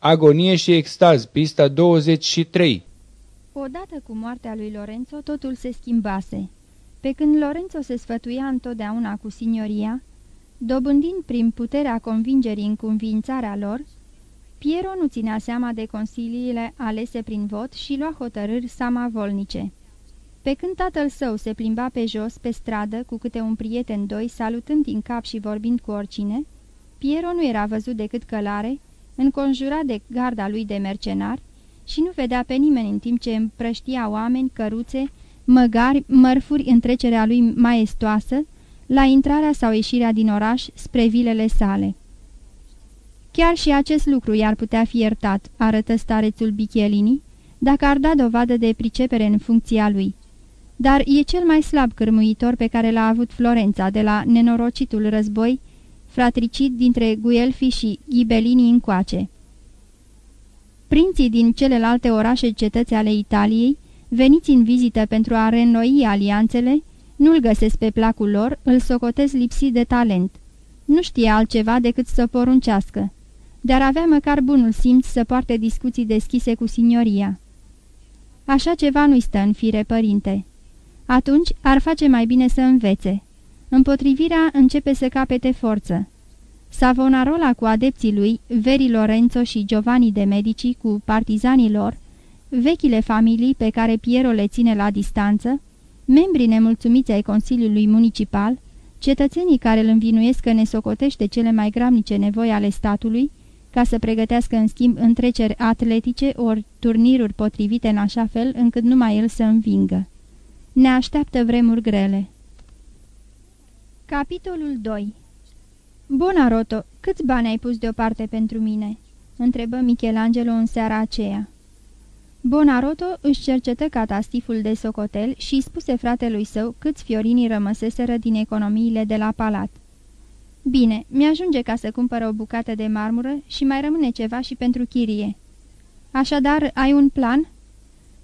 Agonie și extaz, pista 23 Odată cu moartea lui Lorenzo, totul se schimbase. Pe când Lorenzo se sfătuia întotdeauna cu signoria, dobândind prin puterea convingerii în convințarea lor, Piero nu ținea seama de consiliile alese prin vot și lua hotărâri samavolnice. Pe când tatăl său se plimba pe jos, pe stradă, cu câte un prieten doi, salutând din cap și vorbind cu oricine, Piero nu era văzut decât călare, înconjurat de garda lui de mercenari, și nu vedea pe nimeni în timp ce împrăștia oameni, căruțe, măgari, mărfuri în trecerea lui maestoasă, la intrarea sau ieșirea din oraș spre vilele sale. Chiar și acest lucru i-ar putea fi iertat, arătă starețul Bichelini, dacă ar da dovadă de pricepere în funcția lui. Dar e cel mai slab cârmuitor pe care l-a avut Florența de la nenorocitul război fratricid dintre Guelfi și Ghibelini încoace. Prinții din celelalte orașe cetăți ale Italiei, veniți în vizită pentru a reînnoi alianțele, nu-l găsesc pe placul lor, îl socotez lipsit de talent. Nu știe altceva decât să poruncească, dar avea măcar bunul simț să poarte discuții deschise cu signoria. Așa ceva nu-i stă în fire, părinte. Atunci ar face mai bine să învețe. Împotrivirea începe să capete forță. Savonarola cu adepții lui, Veri Lorenzo și Giovanni de Medici cu partizanii lor, vechile familii pe care Piero le ține la distanță, membrii nemulțumiți ai Consiliului Municipal, cetățenii care îl învinuiesc că ne socotește cele mai gramnice nevoi ale statului, ca să pregătească în schimb întreceri atletice ori turniruri potrivite în așa fel încât numai el să învingă. Ne așteaptă vremuri grele. Capitolul 2 Bonaroto, câți bani ai pus deoparte pentru mine?" întrebă Michelangelo în seara aceea. Bonaroto își cercetă catastiful de socotel și îi spuse fratelui său câți fiorini rămăseseră din economiile de la palat. Bine, mi-ajunge ca să cumpăr o bucată de marmură și mai rămâne ceva și pentru chirie." Așadar, ai un plan?"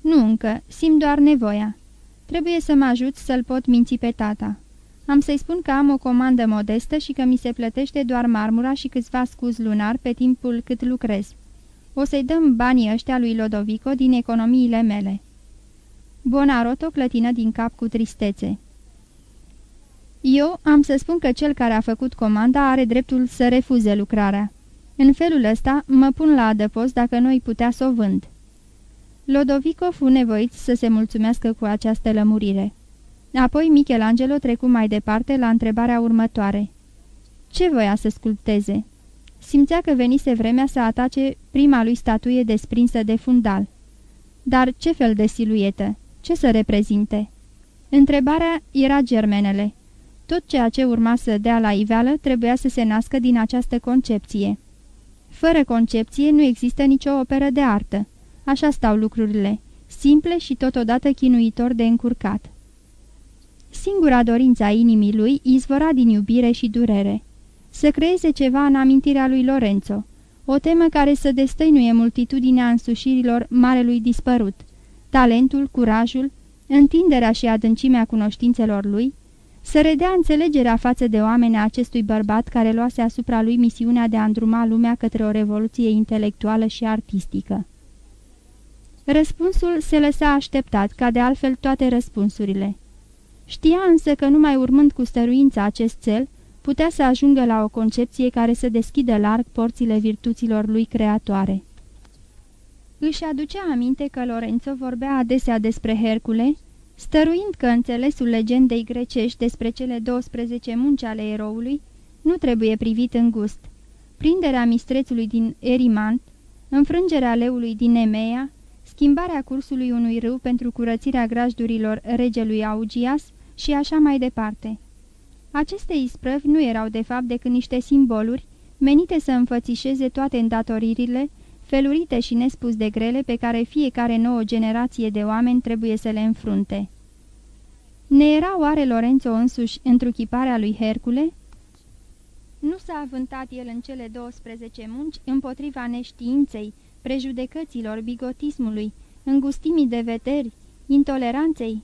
Nu încă, simt doar nevoia. Trebuie să mă ajut să-l pot minți pe tata." Am să-i spun că am o comandă modestă și că mi se plătește doar marmura și câțiva scuz lunar pe timpul cât lucrez. O să-i dăm banii ăștia lui Lodovico din economiile mele." Bonaroto clătină din cap cu tristețe. Eu am să spun că cel care a făcut comanda are dreptul să refuze lucrarea. În felul ăsta mă pun la adăpost dacă nu-i putea să o vând." Lodovico fu nevoit să se mulțumească cu această lămurire. Apoi Michelangelo trecu mai departe la întrebarea următoare. Ce voia să sculpteze? Simțea că venise vremea să atace prima lui statuie desprinsă de fundal. Dar ce fel de siluetă? Ce să reprezinte? Întrebarea era germenele. Tot ceea ce urma să dea la iveală trebuia să se nască din această concepție. Fără concepție nu există nicio operă de artă. Așa stau lucrurile, simple și totodată chinuitor de încurcat. Singura dorință a inimii lui izvora din iubire și durere. Să creeze ceva în amintirea lui Lorenzo, o temă care să destăinuie multitudinea însușirilor marelui dispărut, talentul, curajul, întinderea și adâncimea cunoștințelor lui, să redea înțelegerea față de oameni a acestui bărbat care luase asupra lui misiunea de a îndruma lumea către o revoluție intelectuală și artistică. Răspunsul se lăsa așteptat, ca de altfel toate răspunsurile. Știa însă că numai urmând cu stăruință acest cel, putea să ajungă la o concepție care să deschidă larg porțile virtuților lui creatoare. Își aducea aminte că Lorenzo vorbea adesea despre Hercule, stăruind că înțelesul legendei grecești despre cele 12 munci ale eroului nu trebuie privit în gust. Prinderea mistrețului din Erimant, înfrângerea leului din Nemea, schimbarea cursului unui râu pentru curățirea grajdurilor regelui Augias și așa mai departe. Aceste isprăvi nu erau de fapt decât niște simboluri menite să înfățișeze toate îndatoririle, felurite și nespus de grele pe care fiecare nouă generație de oameni trebuie să le înfrunte. Ne era oare Lorenzo însuși întruchiparea lui Hercule? Nu s-a avântat el în cele 12 munci împotriva neștiinței, prejudecăților, bigotismului, îngustimii de veteri, intoleranței,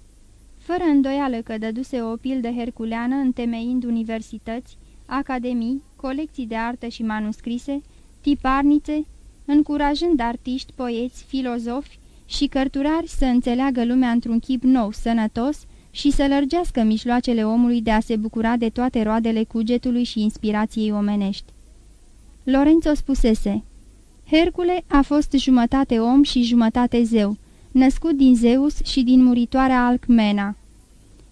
fără îndoială că dăduse o pildă herculeană întemeind universități, academii, colecții de artă și manuscrise, tiparnițe, încurajând artiști, poeți, filozofi și cărturari să înțeleagă lumea într-un chip nou, sănătos și să lărgească mijloacele omului de a se bucura de toate roadele cugetului și inspirației omenești. Lorenzo spusese, Hercule a fost jumătate om și jumătate zeu, născut din Zeus și din muritoarea Alcmena.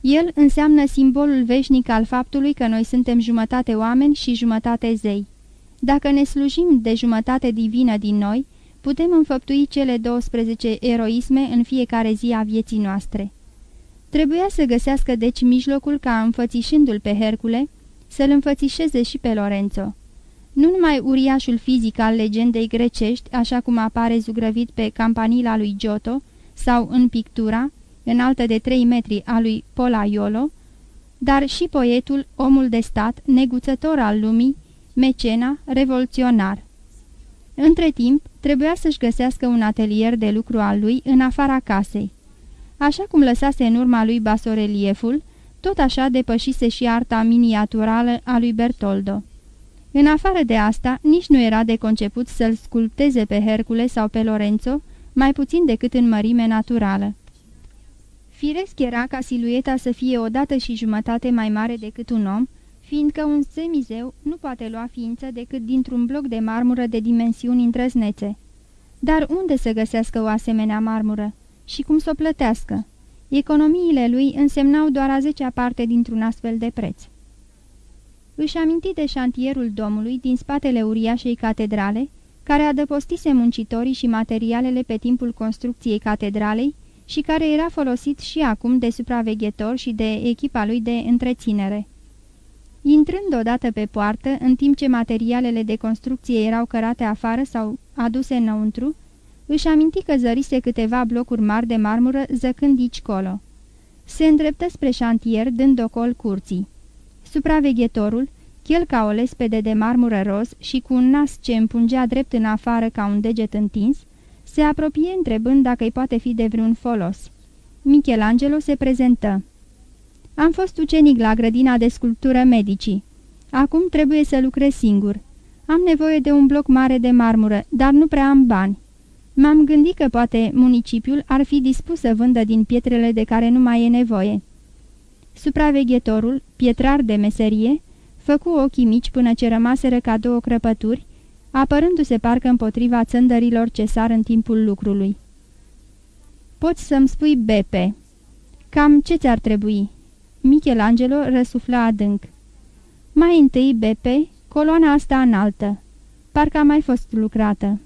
El înseamnă simbolul veșnic al faptului că noi suntem jumătate oameni și jumătate zei. Dacă ne slujim de jumătate divină din noi, putem înfăptui cele 12 eroisme în fiecare zi a vieții noastre. Trebuia să găsească deci mijlocul ca, înfățișându-l pe Hercule, să-l înfățișeze și pe Lorenzo. Nu numai uriașul fizic al legendei grecești, așa cum apare zugrăvit pe campanila lui Giotto, sau în pictura, înaltă de 3 metri a lui Polaiolo, dar și poetul, omul de stat, neguțător al lumii, mecena, revoluționar. Între timp, trebuia să-și găsească un atelier de lucru al lui în afara casei. Așa cum lăsase în urma lui basorelieful, tot așa depășise și arta miniaturală a lui Bertoldo. În afară de asta, nici nu era de conceput să-l sculpteze pe Hercule sau pe Lorenzo, mai puțin decât în mărime naturală. Firesc era ca silueta să fie o dată și jumătate mai mare decât un om, fiindcă un semizeu nu poate lua ființă decât dintr-un bloc de marmură de dimensiuni îndrăznețe. Dar unde să găsească o asemenea marmură? Și cum să o plătească? Economiile lui însemnau doar a zecea parte dintr-un astfel de preț. Își aminti de șantierul domului din spatele uriașei catedrale, care adăpostise muncitorii și materialele pe timpul construcției catedralei și care era folosit și acum de supraveghetor și de echipa lui de întreținere. Intrând odată pe poartă, în timp ce materialele de construcție erau cărate afară sau aduse înăuntru, își aminti că zărise câteva blocuri mari de marmură zăcând aici colo. Se îndreptă spre șantier, dând ocol curții. Supraveghetorul, chel ca o lespede de marmură roz și cu un nas ce împungea drept în afară ca un deget întins, se apropie întrebând dacă îi poate fi de vreun folos. Michelangelo se prezentă. Am fost ucenic la grădina de sculptură medicii. Acum trebuie să lucrez singur. Am nevoie de un bloc mare de marmură, dar nu prea am bani. M-am gândit că poate municipiul ar fi dispus să vândă din pietrele de care nu mai e nevoie. Supraveghetorul, pietrar de meserie, făcu ochii mici până ce rămaseră ca două crăpături, apărându-se parcă împotriva țândărilor ce sar în timpul lucrului. Poți să-mi spui Bepe. Cam ce ți-ar trebui?" Michelangelo răsufla adânc. Mai întâi Bepe, coloana asta înaltă. Parcă a mai fost lucrată.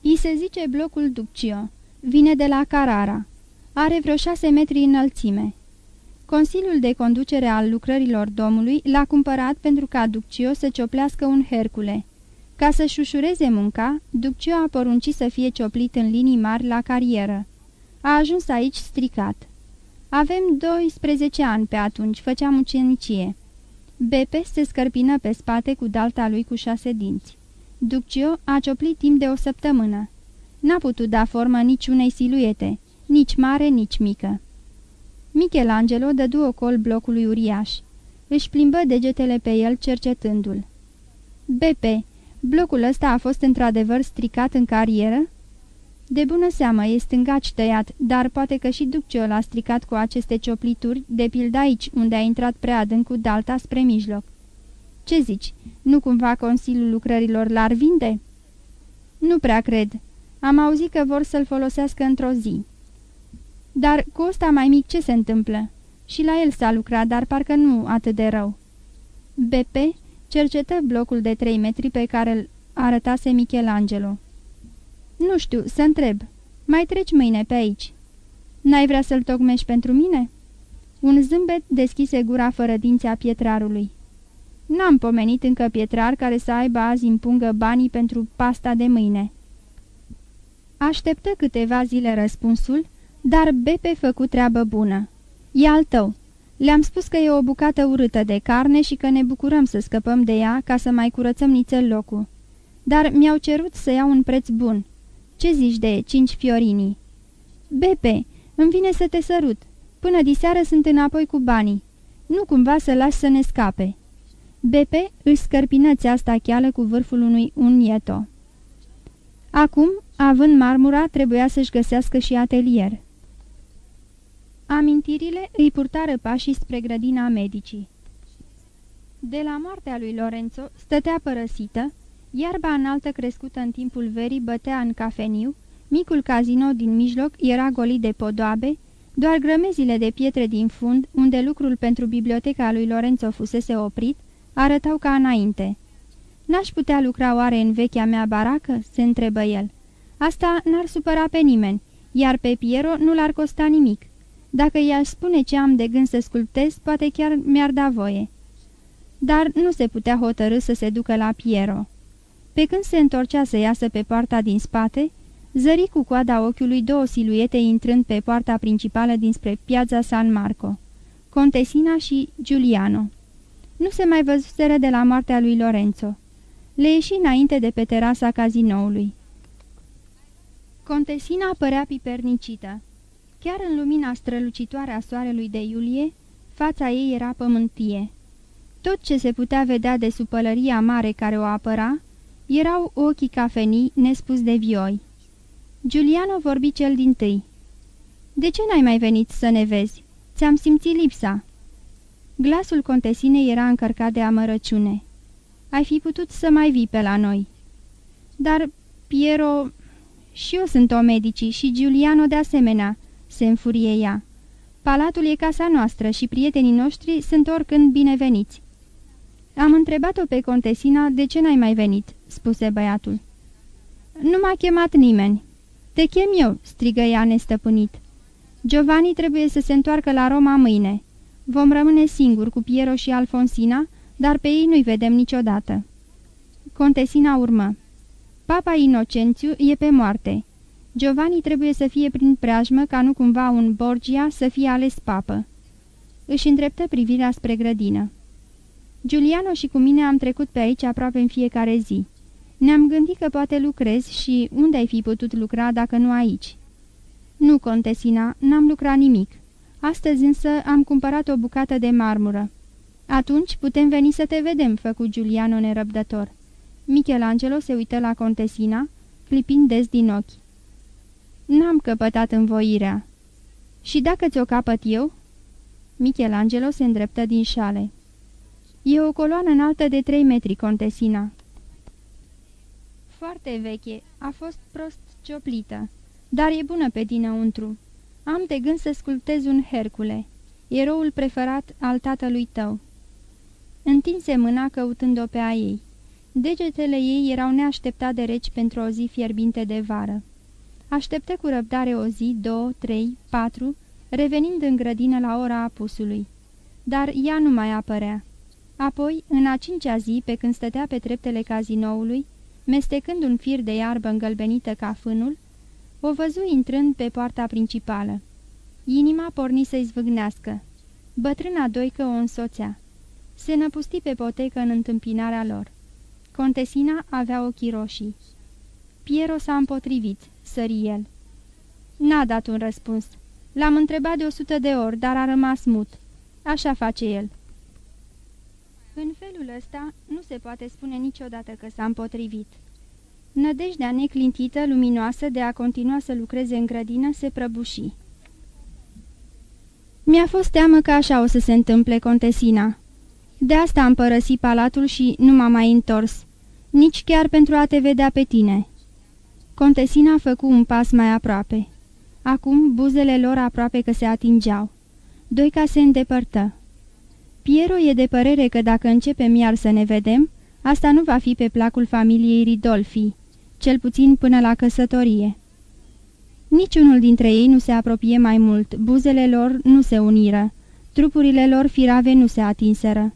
I se zice blocul Duccio. Vine de la Carara. Are vreo șase metri înălțime. Consiliul de conducere al lucrărilor domului l-a cumpărat pentru ca Duccio să cioplească un Hercule. Ca să-și ușureze munca, Duccio a poruncit să fie cioplit în linii mari la carieră. A ajuns aici stricat. Avem 12 ani pe atunci, făceam ucenicie. Bepe se scărpină pe spate cu dalta lui cu șase dinți. Duccio a cioplit timp de o săptămână. N-a putut da formă niciunei siluete, nici mare, nici mică. Michelangelo dădu ocol blocului uriaș. Își plimbă degetele pe el cercetându-l. Bepe, blocul ăsta a fost într-adevăr stricat în carieră?" De bună seamă, e stângaci tăiat, dar poate că și Duccio l-a stricat cu aceste cioplituri, de pildă aici, unde a intrat prea adânc cu dalta spre mijloc. Ce zici, nu cumva Consiliul Lucrărilor l-ar vinde?" Nu prea cred. Am auzit că vor să-l folosească într-o zi." Dar cu ăsta mai mic ce se întâmplă?" Și la el s-a lucrat, dar parcă nu atât de rău." Bepe cercetă blocul de trei metri pe care îl arătase Michelangelo. Nu știu, să întreb. Mai treci mâine pe aici. N-ai vrea să-l tocmești pentru mine?" Un zâmbet deschise gura fără dinții a pietrarului. N-am pomenit încă pietrar care să aibă azi în pungă banii pentru pasta de mâine." Așteptă câteva zile răspunsul, dar Bepe făcut treabă bună. E al tău. Le-am spus că e o bucată urâtă de carne și că ne bucurăm să scăpăm de ea ca să mai curățăm nițel locul. Dar mi-au cerut să iau un preț bun. Ce zici de cinci fiorini?" Bepe, îmi vine să te sărut. Până diseară sunt înapoi cu banii. Nu cumva să lași să ne scape." Bepe își scărpină țeasta cheală cu vârful unui unieto. Acum, având marmura, trebuia să-și găsească și atelier. Amintirile îi purtară pașii spre grădina medicii. De la moartea lui Lorenzo stătea părăsită, iarba înaltă crescută în timpul verii bătea în cafeniu, micul casino din mijloc era golit de podoabe, doar grămezile de pietre din fund, unde lucrul pentru biblioteca lui Lorenzo fusese oprit, arătau ca înainte. N-aș putea lucra oare în vechea mea baracă?" se întrebă el. Asta n-ar supăra pe nimeni, iar pe Piero nu l-ar costa nimic. Dacă i-aș spune ce am de gând să sculptez, poate chiar mi-ar da voie." Dar nu se putea hotărâ să se ducă la Piero. Pe când se întorcea să iasă pe poarta din spate, zări cu coada ochiului două siluete intrând pe poarta principală dinspre piața San Marco, Contesina și Giuliano. Nu se mai văzuseră de la moartea lui Lorenzo. Le ieși înainte de pe terasa cazinoului. Contesina părea pipernicită. Chiar în lumina strălucitoare a soarelui de iulie, fața ei era pământie. Tot ce se putea vedea de supălăria mare care o apăra, erau ochii cafenii nespus de vioi. Giuliano vorbi cel din tâi. De ce n-ai mai venit să ne vezi? Ți-am simțit lipsa." Glasul contesinei era încărcat de amărăciune. Ai fi putut să mai vii pe la noi." Dar, Piero, și eu sunt o medici și Giuliano de asemenea," se înfurie ea. Palatul e casa noastră și prietenii noștri sunt oricând bineveniți." Am întrebat-o pe contesina de ce n-ai mai venit," spuse băiatul. Nu m-a chemat nimeni." Te chem eu," strigă ea nestăpânit. Giovanni trebuie să se întoarcă la Roma mâine. Vom rămâne singuri cu Piero și Alfonsina, dar pe ei nu-i vedem niciodată." Contesina urmă. Papa Inocențiu e pe moarte. Giovanni trebuie să fie prin preajmă ca nu cumva un Borgia să fie ales papă. Își îndreptă privirea spre grădină. Giuliano și cu mine am trecut pe aici aproape în fiecare zi. Ne-am gândit că poate lucrezi și unde ai fi putut lucra dacă nu aici?" Nu, contesina, n-am lucrat nimic. Astăzi însă am cumpărat o bucată de marmură." Atunci putem veni să te vedem," făcu Giuliano nerăbdător. Michelangelo se uită la contesina, clipind des din ochi. N-am căpătat învoirea." Și dacă ți-o capăt eu?" Michelangelo se îndreptă din șale. E o coloană înaltă de trei metri, contesina." Foarte veche, a fost prost cioplită, dar e bună pe dinăuntru. Am de gând să sculptez un Hercule, eroul preferat al tatălui tău." Întinse mâna căutând-o pe a ei. Degetele ei erau neașteptat de reci pentru o zi fierbinte de vară. Așteptă cu răbdare o zi, două, trei, patru, revenind în grădină la ora apusului. Dar ea nu mai apărea. Apoi, în a cincea zi, pe când stătea pe treptele cazinoului, mestecând un fir de iarbă îngălbenită ca fânul, o văzu intrând pe poarta principală. Inima porni să-i zvâgnească. Bătrâna doică o însoțea. Se năpusti pe potecă în întâmpinarea lor. Contesina avea ochii roșii. Piero s-a împotrivit, sări el. N-a dat un răspuns. L-am întrebat de o sută de ori, dar a rămas mut. Așa face el. În felul ăsta nu se poate spune niciodată că s-a împotrivit. Nădejdea neclintită, luminoasă, de a continua să lucreze în grădină, se prăbuși. Mi-a fost teamă că așa o să se întâmple, contesina. De asta am părăsit palatul și nu m-am mai întors, nici chiar pentru a te vedea pe tine." Contesina făcu un pas mai aproape. Acum buzele lor aproape că se atingeau. Doica se îndepărtă. Piero e de părere că dacă începem iar să ne vedem, asta nu va fi pe placul familiei Ridolfi, cel puțin până la căsătorie. Niciunul dintre ei nu se apropie mai mult, buzele lor nu se uniră, trupurile lor firave nu se atinseră.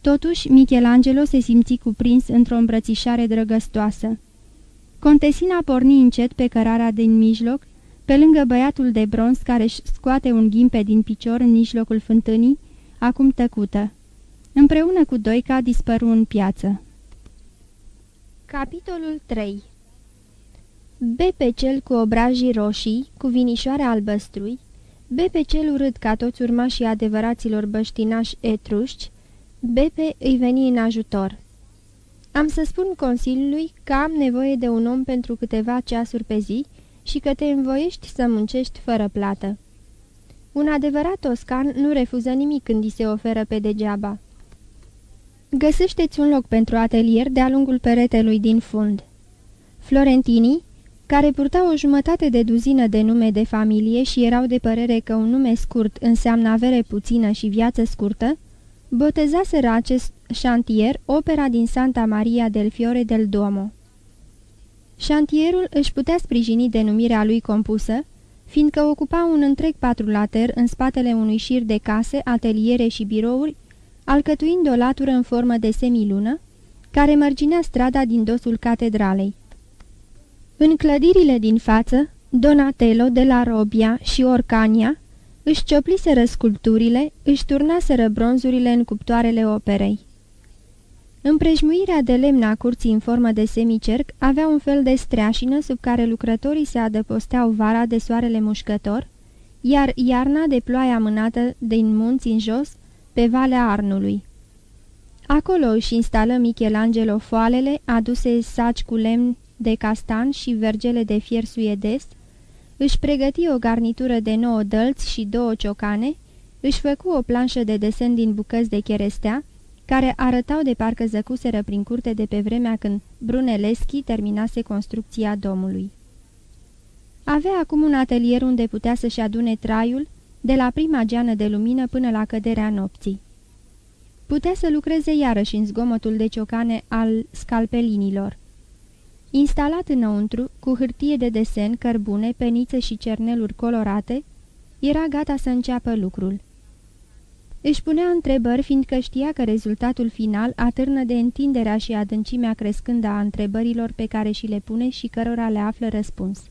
Totuși, Michelangelo se simți cuprins într-o îmbrățișare drăgăstoasă. Contesina porni încet pe cărarea din mijloc, pe lângă băiatul de bronz care își scoate un ghimpe din picior în mijlocul fântânii, acum tăcută. Împreună cu Doica dispăru în piață. Capitolul 3 Be pe cel cu obrajii roșii, cu vinișoare albăstrui, be pe cel urât ca toți urmașii adevăraților băștinași etruști, Bepe îi veni în ajutor. Am să spun Consiliului că am nevoie de un om pentru câteva ceasuri pe zi și că te învoiești să muncești fără plată. Un adevărat toscan nu refuză nimic când îi se oferă pe degeaba. Găsește-ți un loc pentru atelier de-a lungul peretelui din fund. Florentinii, care purtau o jumătate de duzină de nume de familie și erau de părere că un nume scurt înseamnă avere puțină și viață scurtă, botezaseră acest șantier opera din Santa Maria del Fiore del Duomo. Șantierul își putea sprijini denumirea lui compusă, fiindcă ocupa un întreg patrulater în spatele unui șir de case, ateliere și birouri, alcătuind o latură în formă de semilună, care mărginea strada din dosul catedralei. În clădirile din față, Donatello de la Robia și Orcania își ciopliseră sculpturile, își turnaseră bronzurile în cuptoarele operei. Împrejmuirea de lemn a curții în formă de semicerc avea un fel de streașină sub care lucrătorii se adăposteau vara de soarele mușcător, iar iarna de ploaie amânată din munți în jos, pe Valea Arnului. Acolo își instală Michelangelo foalele aduse saci cu lemn de castan și vergele de fier suedest, își pregăti o garnitură de nouă dălți și două ciocane, își făcu o planșă de desen din bucăți de cherestea, care arătau de parcă zăcuseră prin curte de pe vremea când Brunelleschi terminase construcția domului. Avea acum un atelier unde putea să-și adune traiul, de la prima geană de lumină până la căderea nopții. Putea să lucreze iarăși în zgomotul de ciocane al scalpelinilor. Instalat înăuntru, cu hârtie de desen, cărbune, penițe și cerneluri colorate, era gata să înceapă lucrul. Își punea întrebări, fiindcă știa că rezultatul final atârnă de întinderea și adâncimea crescândă a întrebărilor pe care și le pune și cărora le află răspuns.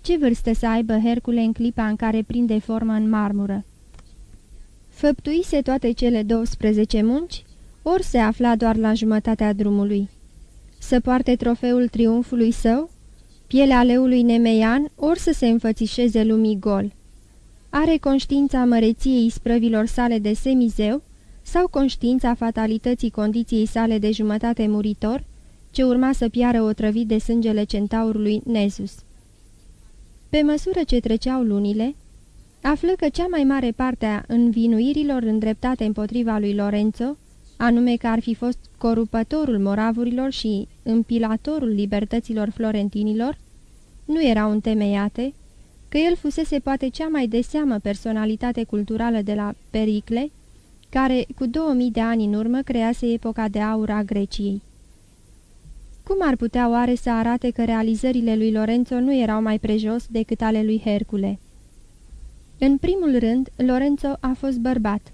Ce vârstă să aibă Hercule în clipa în care prinde formă în marmură? Făptuise toate cele 12 munci, ori se afla doar la jumătatea drumului. Să poarte trofeul triumfului său, pielea leului nemeian, ori să se înfățișeze lumii gol. Are conștiința măreției sprăvilor sale de semizeu sau conștiința fatalității condiției sale de jumătate muritor, ce urma să piară otrăvit de sângele centaurului Nezus. Pe măsură ce treceau lunile, află că cea mai mare parte a învinuirilor îndreptate împotriva lui Lorenzo, anume că ar fi fost corupătorul moravurilor și împilatorul libertăților florentinilor, nu erau întemeiate, că el fusese poate cea mai de seamă personalitate culturală de la Pericle, care cu 2000 de ani în urmă crease epoca de aur a Greciei. Cum ar putea oare să arate că realizările lui Lorenzo nu erau mai prejos decât ale lui Hercule? În primul rând, Lorenzo a fost bărbat.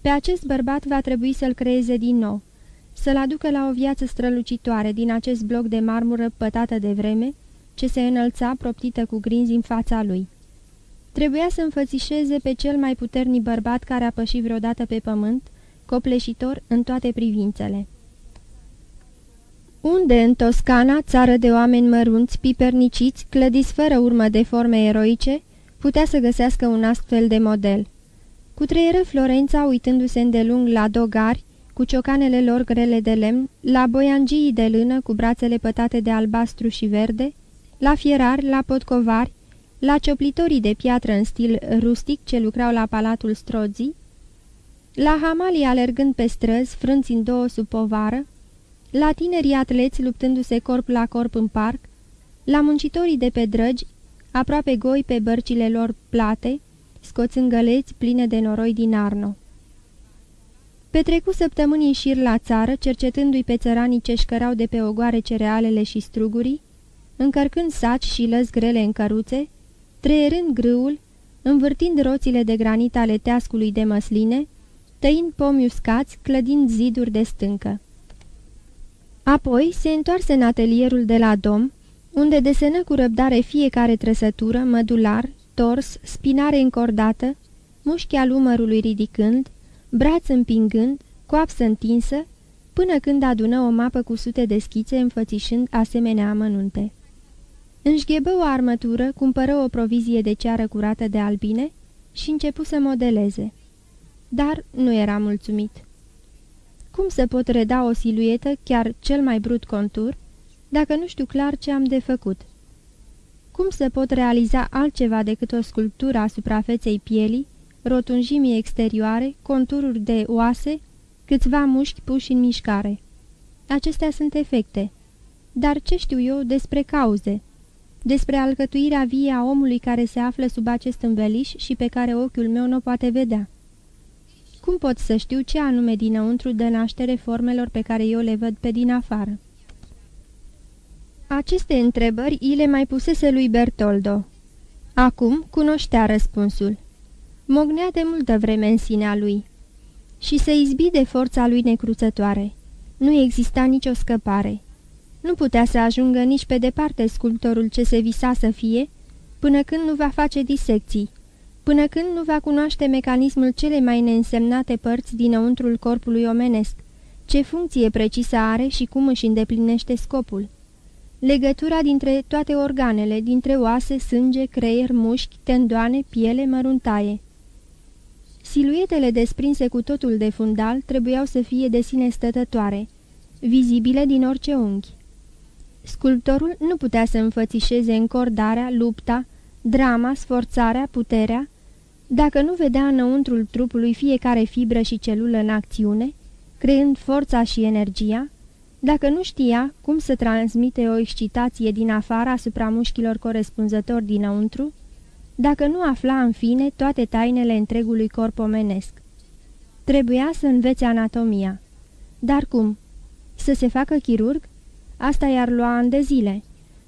Pe acest bărbat va trebui să-l creeze din nou, să-l aducă la o viață strălucitoare din acest bloc de marmură pătată de vreme, ce se înălța proptită cu grinzi în fața lui. Trebuia să înfățișeze pe cel mai puternic bărbat care a pășit vreodată pe pământ, copleșitor în toate privințele. Unde în Toscana, țară de oameni mărunți, piperniciți, clădiți fără urmă de forme eroice, putea să găsească un astfel de model? Cu treieră Florența, uitându-se îndelung la dogari, cu ciocanele lor grele de lemn, la boiangii de lână cu brațele pătate de albastru și verde, la fierari, la potcovari, la cioplitorii de piatră în stil rustic ce lucrau la palatul Strozzi, la hamalii alergând pe străzi, frânți în două sub povară, la tinerii atleți luptându-se corp la corp în parc, la muncitorii de pe drăgi, aproape goi pe bărcile lor plate, scoțând găleți pline de noroi din Arno. Petrecu săptămâni în șir la țară, cercetându-i pe țăranii ce șcărau de pe ogoare cerealele și strugurii, încărcând saci și lăzi grele în căruțe, treierând grâul, învârtind roțile de granit ale teascului de măsline, tăind pomi uscați, clădind ziduri de stâncă. Apoi se întoarse în atelierul de la dom, unde desenă cu răbdare fiecare trăsătură, mădular, tors, spinare încordată, mușchi al umărului ridicând, braț împingând, coapsă întinsă, până când adună o mapă cu sute de schițe înfățișând asemenea amănunte. Înșghebă o armătură, cumpără o provizie de ceară curată de albine și începu să modeleze. Dar nu era mulțumit. Cum să pot reda o siluetă, chiar cel mai brut contur, dacă nu știu clar ce am de făcut? Cum să pot realiza altceva decât o sculptură asupra feței pielii, rotunjimii exterioare, contururi de oase, câțiva mușchi puși în mișcare? Acestea sunt efecte. Dar ce știu eu despre cauze? Despre alcătuirea vie a omului care se află sub acest înveliș și pe care ochiul meu nu poate vedea? Cum pot să știu ce anume dinăuntru dă naștere formelor pe care eu le văd pe din afară? Aceste întrebări îi le mai pusese lui Bertoldo. Acum cunoștea răspunsul. Mognea de multă vreme în sinea lui și se izbi de forța lui necruțătoare. Nu exista nicio scăpare. Nu putea să ajungă nici pe departe sculptorul ce se visa să fie, până când nu va face disecții, până când nu va cunoaște mecanismul cele mai neînsemnate părți dinăuntrul corpului omenesc, ce funcție precisă are și cum își îndeplinește scopul. Legătura dintre toate organele, dintre oase, sânge, creier, mușchi, tendoane, piele, măruntaie. Siluetele desprinse cu totul de fundal trebuiau să fie de sine stătătoare, vizibile din orice unghi. Sculptorul nu putea să înfățișeze încordarea, lupta, drama, sforțarea, puterea, dacă nu vedea înăuntrul trupului fiecare fibră și celulă în acțiune, creând forța și energia, dacă nu știa cum să transmite o excitație din afară asupra mușchilor corespunzători dinăuntru, dacă nu afla în fine toate tainele întregului corp omenesc. Trebuia să învețe anatomia. Dar cum? Să se facă chirurg? Asta i-ar lua ani de zile.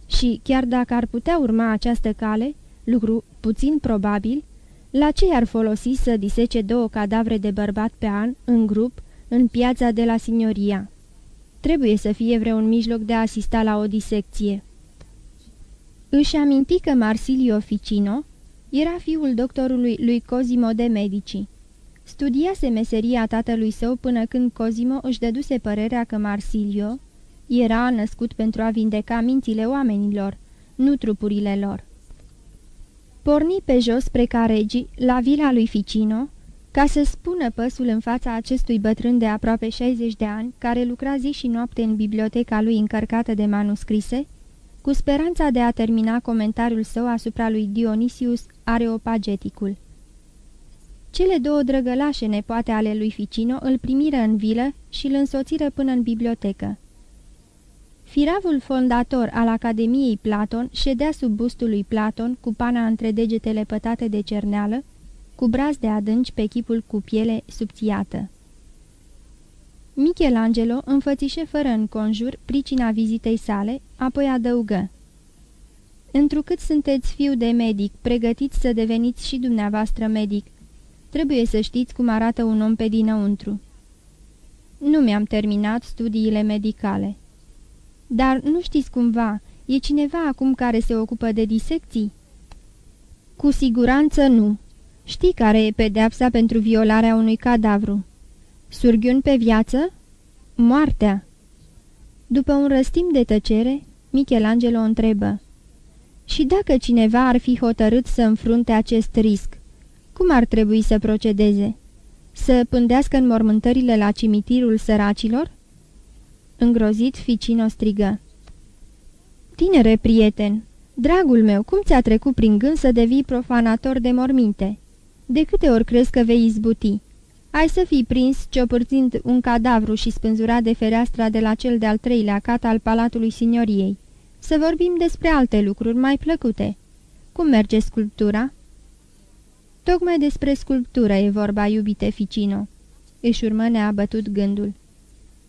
Și chiar dacă ar putea urma această cale, lucru puțin probabil, la ce ar folosi să disece două cadavre de bărbat pe an, în grup, în piața de la signoria? Trebuie să fie vreun mijloc de a asista la o disecție. Își aminti că Marsilio Ficino era fiul doctorului lui Cosimo de Medici. Studiase meseria tatălui său până când Cosimo își dăduse părerea că Marsilio era născut pentru a vindeca mințile oamenilor, nu trupurile lor. Porni pe jos spre Caregi, la vila lui Ficino, ca să spună păsul în fața acestui bătrân de aproape 60 de ani, care lucra zi și noapte în biblioteca lui încărcată de manuscrise, cu speranța de a termina comentariul său asupra lui Dionisius Areopageticul. Cele două drăgălașe nepoate ale lui Ficino îl primiră în vilă și îl însoțiră până în bibliotecă. Firavul fondator al Academiei Platon ședea sub bustul lui Platon cu pana între degetele pătate de cerneală, cu braz de adânci pe chipul cu piele subțiată. Michelangelo înfățișe fără înconjur pricina vizitei sale, apoi adăugă. Întrucât sunteți fiu de medic, pregătiți să deveniți și dumneavoastră medic, trebuie să știți cum arată un om pe dinăuntru. Nu mi-am terminat studiile medicale. Dar nu știți cumva, e cineva acum care se ocupă de disecții? Cu siguranță nu. Știi care e pedeapsa pentru violarea unui cadavru? Surghiun pe viață? Moartea. După un răstim de tăcere, Michelangelo întrebă. Și dacă cineva ar fi hotărât să înfrunte acest risc, cum ar trebui să procedeze? Să pândească în mormântările la cimitirul săracilor? Îngrozit, Ficino strigă. Tinere prieten, dragul meu, cum ți-a trecut prin gând să devii profanator de morminte? De câte ori crezi că vei izbuti? Ai să fii prins ciopârțind un cadavru și spânzurat de fereastra de la cel de-al treilea cat al palatului signoriei. Să vorbim despre alte lucruri mai plăcute. Cum merge sculptura?" Tocmai despre sculptură e vorba, iubite Ficino." Își urmă neabătut gândul.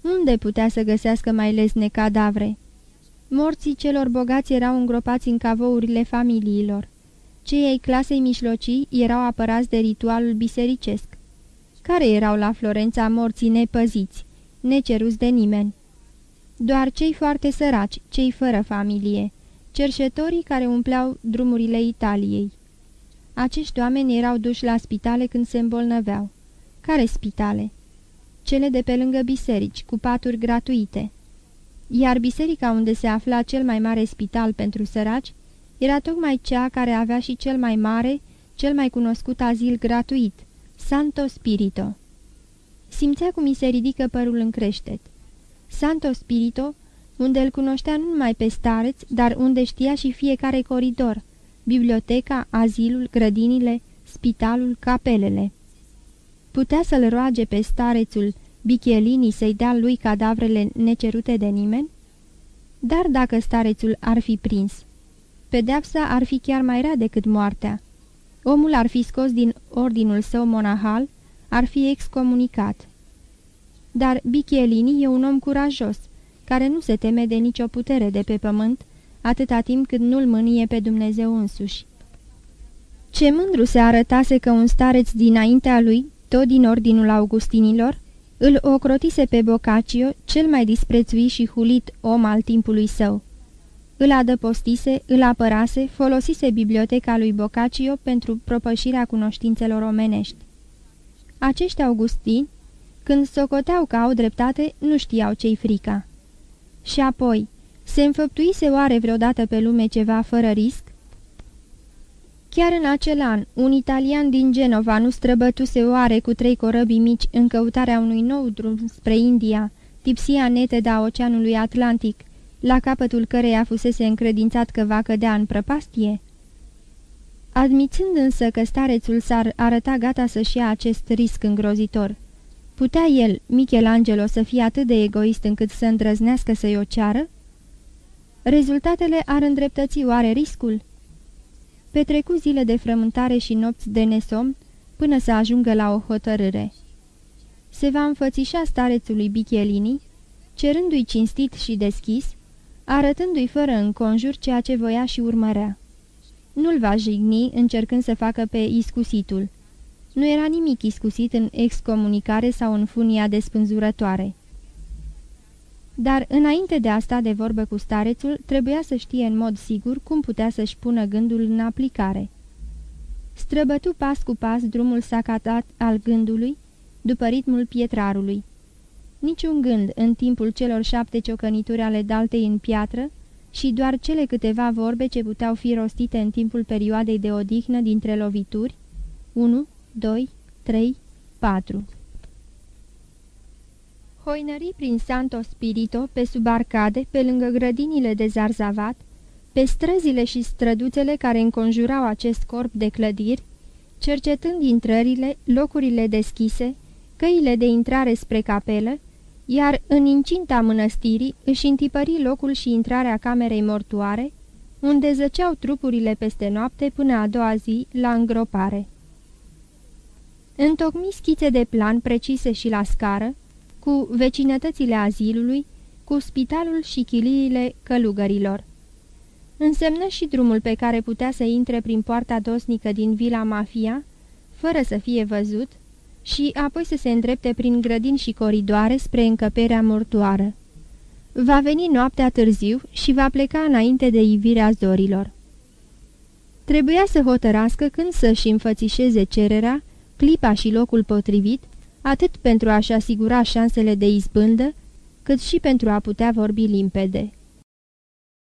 Unde putea să găsească mai lesne cadavre? Morții celor bogați erau îngropați în cavourile familiilor. Cei ai clasei mișlocii erau apărați de ritualul bisericesc. Care erau la Florența morții nepăziți, neceruți de nimeni? Doar cei foarte săraci, cei fără familie, cerșetorii care umpleau drumurile Italiei. Acești oameni erau duși la spitale când se îmbolnăveau. Care spitale? cele de pe lângă biserici, cu paturi gratuite. Iar biserica unde se afla cel mai mare spital pentru săraci era tocmai cea care avea și cel mai mare, cel mai cunoscut azil gratuit, Santo Spirito. Simțea cum îi se ridică părul în creștet. Santo Spirito, unde îl cunoștea nu numai pe stareț, dar unde știa și fiecare coridor, biblioteca, azilul, grădinile, spitalul, capelele. Putea să-l roage pe starețul Bichelini să-i dea lui cadavrele necerute de nimeni? Dar dacă starețul ar fi prins, pedeapsa ar fi chiar mai rea decât moartea. Omul ar fi scos din ordinul său monahal, ar fi excomunicat. Dar Bichelini e un om curajos, care nu se teme de nicio putere de pe pământ, atâta timp cât nu-l mânie pe Dumnezeu însuși. Ce mândru se arătase că un stareț dinaintea lui, tot din ordinul Augustinilor, îl ocrotise pe Boccaccio, cel mai disprețuit și hulit om al timpului său. Îl adăpostise, îl apărase, folosise biblioteca lui Boccaccio pentru propășirea cunoștințelor omenești. Acești augustini, când socoteau că au dreptate, nu știau ce-i frica. Și apoi, se înfăptuise oare vreodată pe lume ceva fără risc? Chiar în acel an, un italian din Genova nu străbătuse oare cu trei corăbii mici în căutarea unui nou drum spre India, tipsia neteda Oceanului Atlantic, la capătul căreia fusese încredințat că va cădea în prăpastie? Admițând însă că starețul s-ar arăta gata să-și ia acest risc îngrozitor, putea el, Michelangelo, să fie atât de egoist încât să îndrăznească să-i o ceară? Rezultatele ar îndreptăți oare riscul? Petrecu zile de frământare și nopți de nesom până să ajungă la o hotărâre. Se va înfățișa starețului Bichelini, cerându-i cinstit și deschis, arătându-i fără înconjur ceea ce voia și urmărea. Nu-l va jigni încercând să facă pe iscusitul. Nu era nimic iscusit în excomunicare sau în funia despânzurătoare. Dar înainte de a sta de vorbă cu starețul, trebuia să știe în mod sigur cum putea să-și pună gândul în aplicare. Străbătu pas cu pas drumul sacatat al gândului, după ritmul pietrarului. Niciun gând în timpul celor șapte ciocănituri ale daltei în piatră și doar cele câteva vorbe ce puteau fi rostite în timpul perioadei de odihnă dintre lovituri. 1, 2, 3, 4 Hoinării prin Santo Spirito, pe sub arcade, pe lângă grădinile de zarzavat, pe străzile și străduțele care înconjurau acest corp de clădiri, cercetând intrările, locurile deschise, căile de intrare spre capelă, iar în incinta mănăstirii își întipări locul și intrarea camerei mortoare, unde zăceau trupurile peste noapte până a doua zi la îngropare. Întocmi schițe de plan precise și la scară, cu vecinătățile azilului, cu spitalul și chiliile călugărilor. Însemnă și drumul pe care putea să intre prin poarta dosnică din Vila Mafia, fără să fie văzut, și apoi să se îndrepte prin grădini și coridoare spre încăperea mortoară. Va veni noaptea târziu și va pleca înainte de ivirea zorilor. Trebuia să hotărască când să-și înfățișeze cererea, clipa și locul potrivit, atât pentru a-și asigura șansele de izbândă, cât și pentru a putea vorbi limpede.